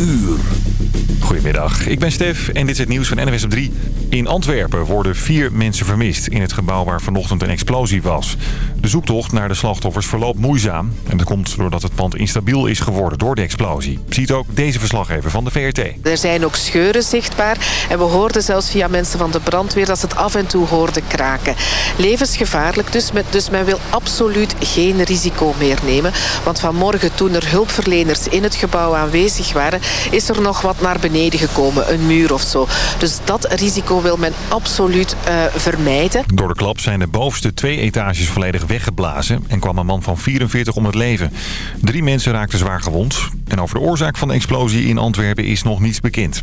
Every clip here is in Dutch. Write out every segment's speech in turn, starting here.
uur. Goedemiddag, ik ben Stef en dit is het nieuws van NWS op 3. In Antwerpen worden vier mensen vermist in het gebouw waar vanochtend een explosie was. De zoektocht naar de slachtoffers verloopt moeizaam. En dat komt doordat het pand instabiel is geworden door de explosie. Ziet ook deze verslaggever van de VRT. Er zijn ook scheuren zichtbaar. En we hoorden zelfs via mensen van de brandweer dat ze het af en toe hoorden kraken. Levensgevaarlijk dus, dus men wil absoluut geen risico meer nemen. Want vanmorgen toen er hulpverleners in het gebouw aanwezig waren... is er nog wat naar beneden gekomen, een muur of zo. Dus dat risico wil men absoluut uh, vermijden. Door de klap zijn de bovenste twee etages volledig weggeblazen... en kwam een man van 44 om het leven. Drie mensen raakten zwaar gewond. En over de oorzaak van de explosie in Antwerpen is nog niets bekend.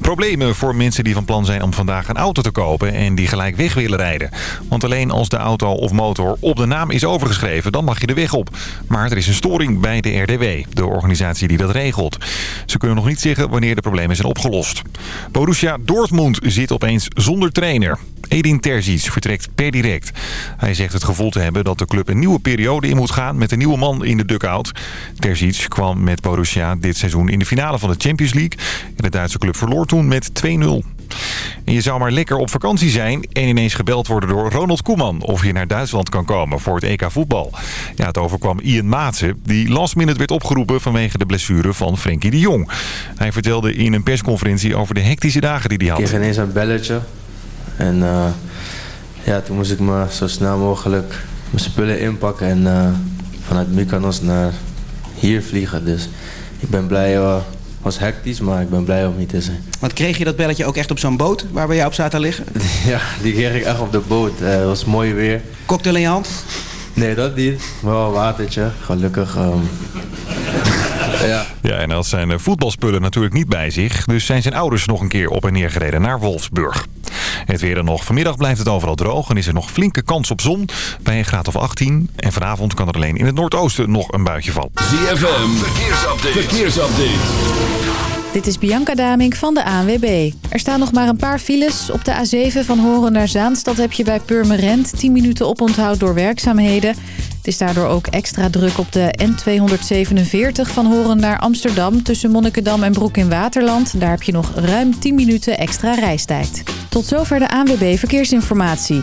Problemen voor mensen die van plan zijn om vandaag een auto te kopen... en die gelijk weg willen rijden. Want alleen als de auto of motor op de naam is overgeschreven... dan mag je de weg op. Maar er is een storing bij de RDW, de organisatie die dat regelt. Ze kunnen nog niet zeggen wanneer de problemen zijn opgelost. Borussia Dortmund zit opeens zonder trainer. Edin Terzic vertrekt per direct. Hij zegt het gevoel te hebben dat de club een nieuwe periode in moet gaan met een nieuwe man in de dugout. Terzic kwam met Borussia dit seizoen in de finale van de Champions League. De Duitse club verloor toen met 2-0. En je zou maar lekker op vakantie zijn en ineens gebeld worden door Ronald Koeman... of je naar Duitsland kan komen voor het EK voetbal. Ja, het overkwam Ian Maatsen, die last minute werd opgeroepen... vanwege de blessure van Frenkie de Jong. Hij vertelde in een persconferentie over de hectische dagen die hij had. Ik kreeg ineens een belletje en uh, ja, toen moest ik me zo snel mogelijk mijn spullen inpakken en uh, vanuit Mykonos naar hier vliegen. Dus ik ben blij, uh, was hectisch, maar ik ben blij om hier te zijn. Want kreeg je dat belletje ook echt op zo'n boot waar we jou op zaten liggen? Ja, die kreeg ik echt op de boot. Het was mooi weer. Cocktail in je hand? Nee, dat niet. Wel een watertje, gelukkig. Um... Ja. ja, en had zijn voetbalspullen natuurlijk niet bij zich. Dus zijn zijn ouders nog een keer op en neer gereden naar Wolfsburg. Het weer dan nog. Vanmiddag blijft het overal droog en is er nog flinke kans op zon bij een graad of 18. En vanavond kan er alleen in het noordoosten nog een buitje vallen. ZFM, verkeersupdate. verkeersupdate. Dit is Bianca Damink van de ANWB. Er staan nog maar een paar files. Op de A7 van Horen naar Zaanstad heb je bij Purmerend 10 minuten oponthoud door werkzaamheden. Het is daardoor ook extra druk op de N247 van Horen naar Amsterdam... tussen Monnikendam en Broek in Waterland. Daar heb je nog ruim 10 minuten extra reistijd. Tot zover de ANWB Verkeersinformatie.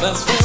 That's what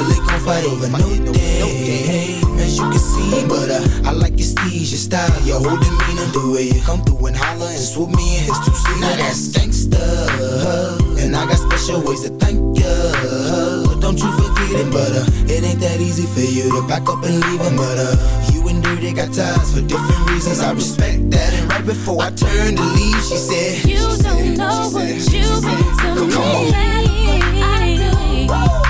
Gon' fight over no day. As you can see, but uh, I like your steeze, your style, your whole demeanor. The way you come through and holler and swoop me in his two-seater. Now that's gangsta, and I got special ways to thank you don't you forget it, but uh, it ain't that easy for you to back up and leave him. But uh, you and Dirty got ties for different reasons. I respect that. And right before I turned to leave, she said, You don't know what you've been to me. Come on. I do.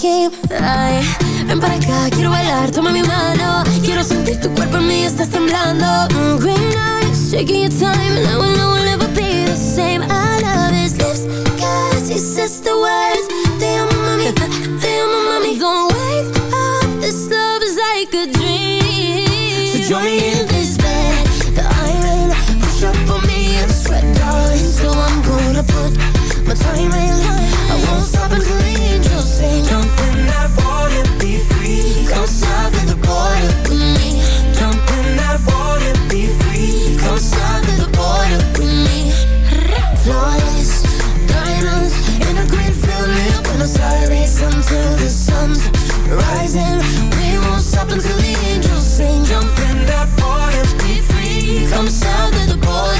keep Ay, ven para acá, quiero bailar, toma mi mano. Quiero sentir tu cuerpo en mí, estás temblando. Mm, Green eyes, shaking your time Now I know we'll never be the same. I love his lips, cause he says the words. Te amo mami, te amo mami. Don't wake up, this love is like a dream. So join me We won't stop until the angels sing. Jump in that be free. Come south of the border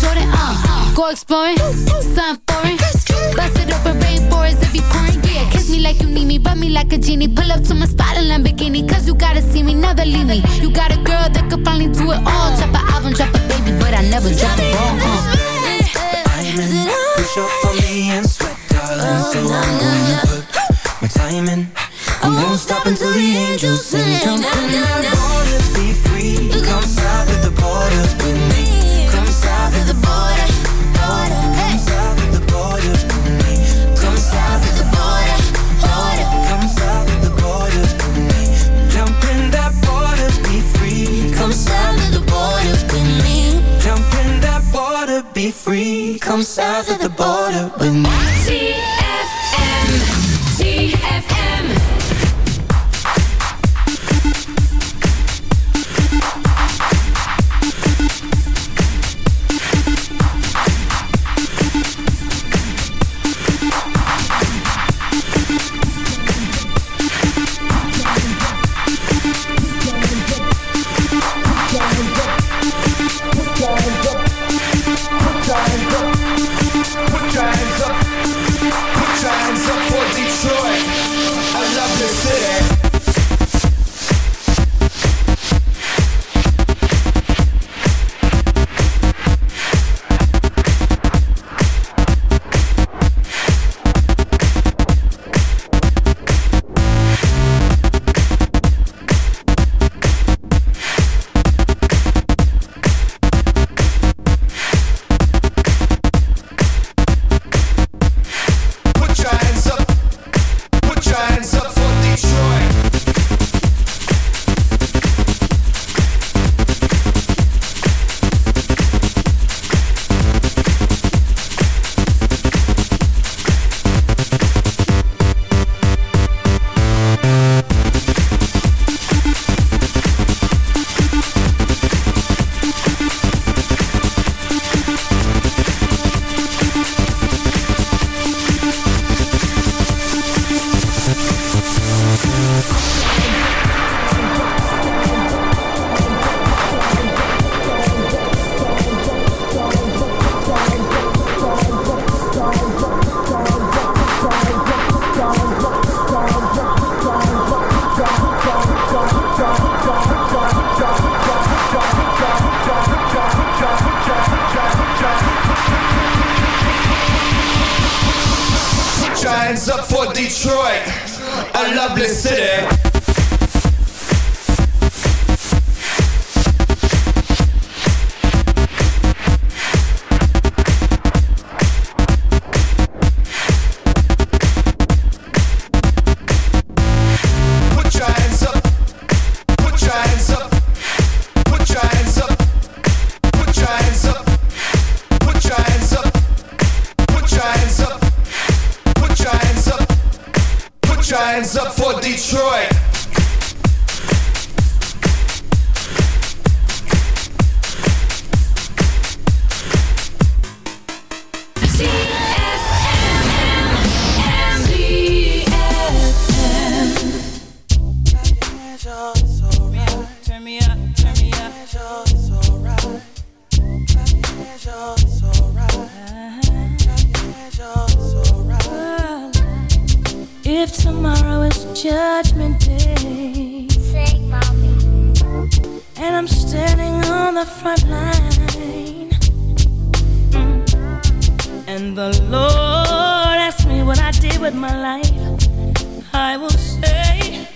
Jordan. Uh, go exploring, something foreign. Bust it open, rainforest if you pouring. Yeah, kiss me like you need me, rub me like a genie. Pull up to my spot in Lamborghini, cause you gotta see me, never leave me. You got a girl that could finally do it all. Drop an album, drop a baby, but I never drop a ball. Uh. Diamond, push up on me and sweat, darling. So I'm gonna put my time in. I won't stop until the angels sing. Jump in south of the border with me. When the Lord asks me what I did with my life, I will say,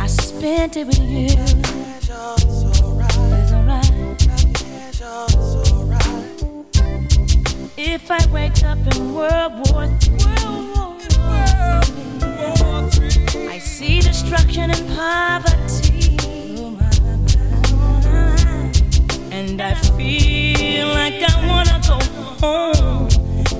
I spent it with you. It's alright. If I wake up in World War III, I see destruction and poverty. And I feel like I wanna go home.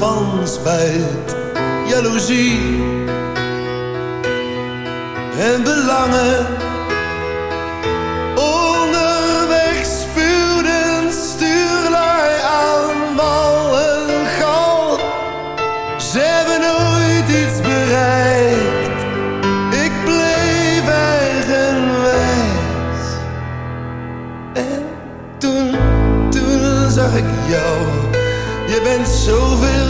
van spijt, jaloezie en belangen. Onderweg spuwden stuurlij aan een gal. Ze hebben nooit iets bereikt, ik bleef eigenwijs. En toen, toen zag ik jou, je bent zoveel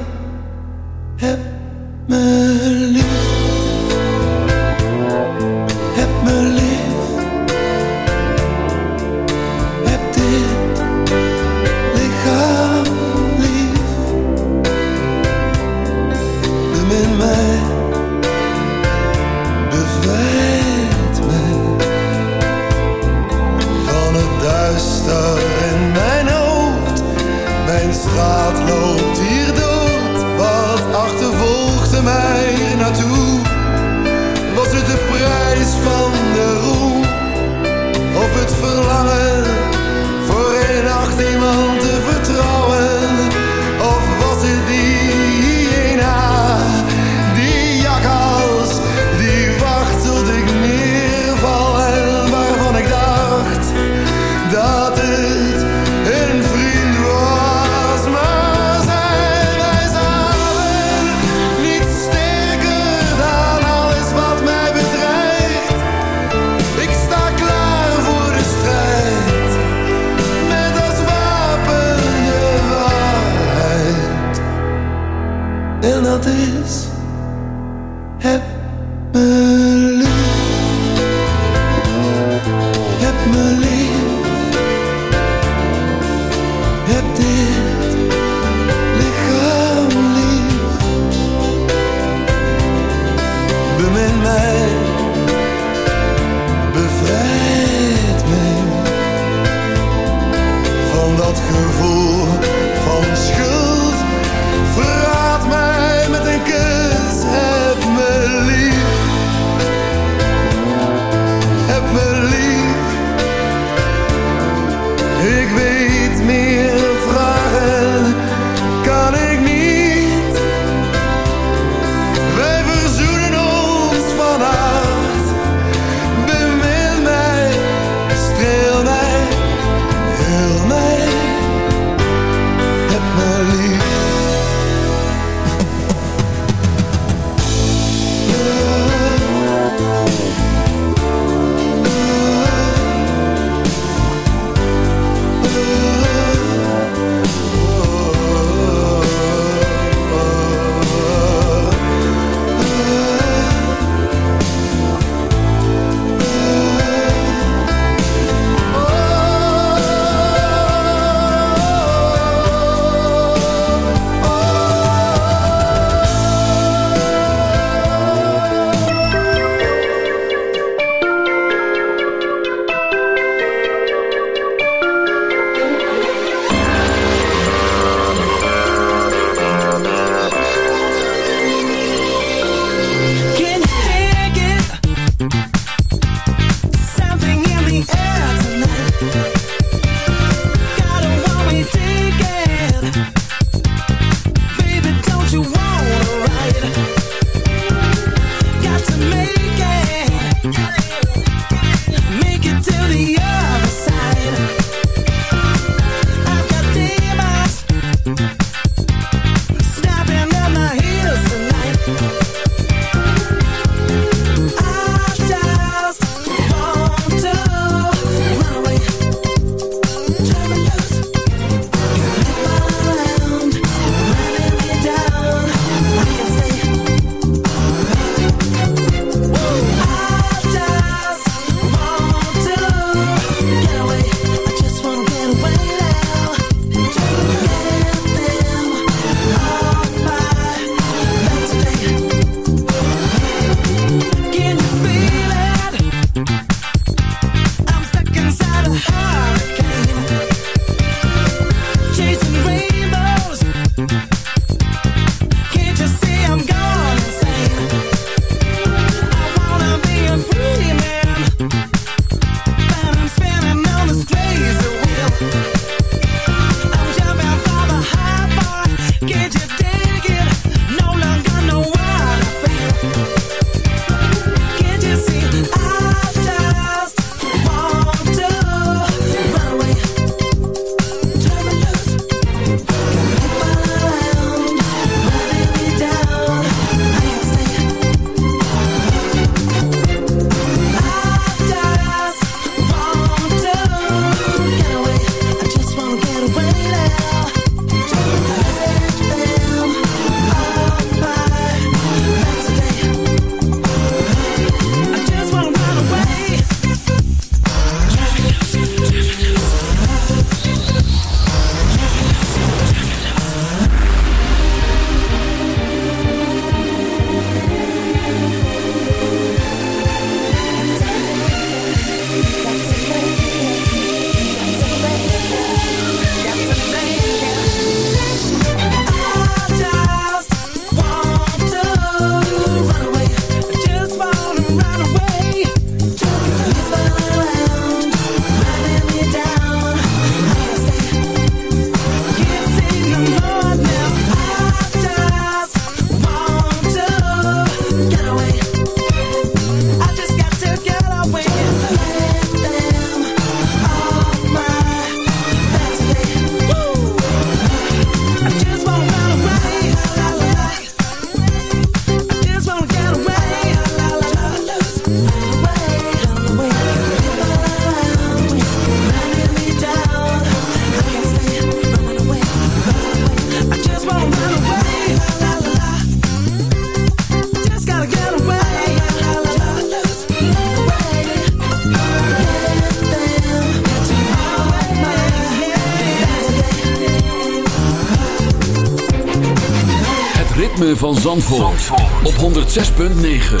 van Zandvoort, Zandvoort. op 106.9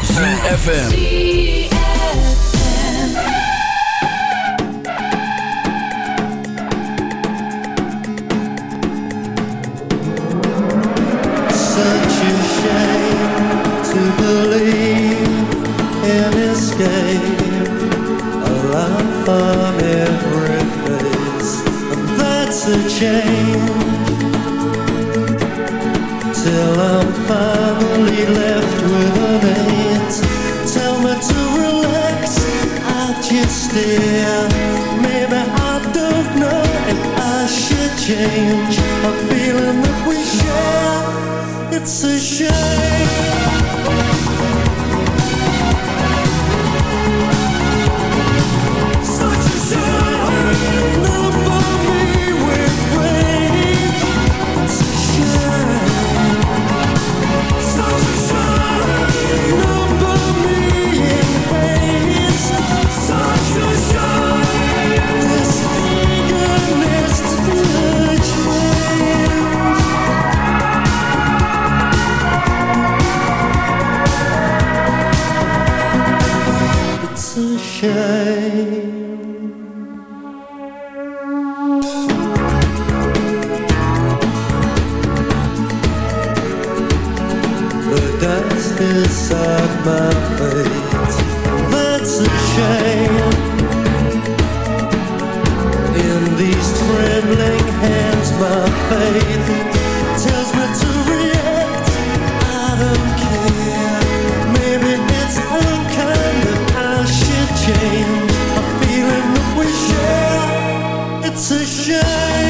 CFFM Such a shame to believe in escape. A life from every face That's a change I'm finally left with an aunt Tell me to relax, I just stare Maybe I don't know and I should change. A feeling that we share, it's a shame. shame